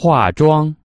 化妆。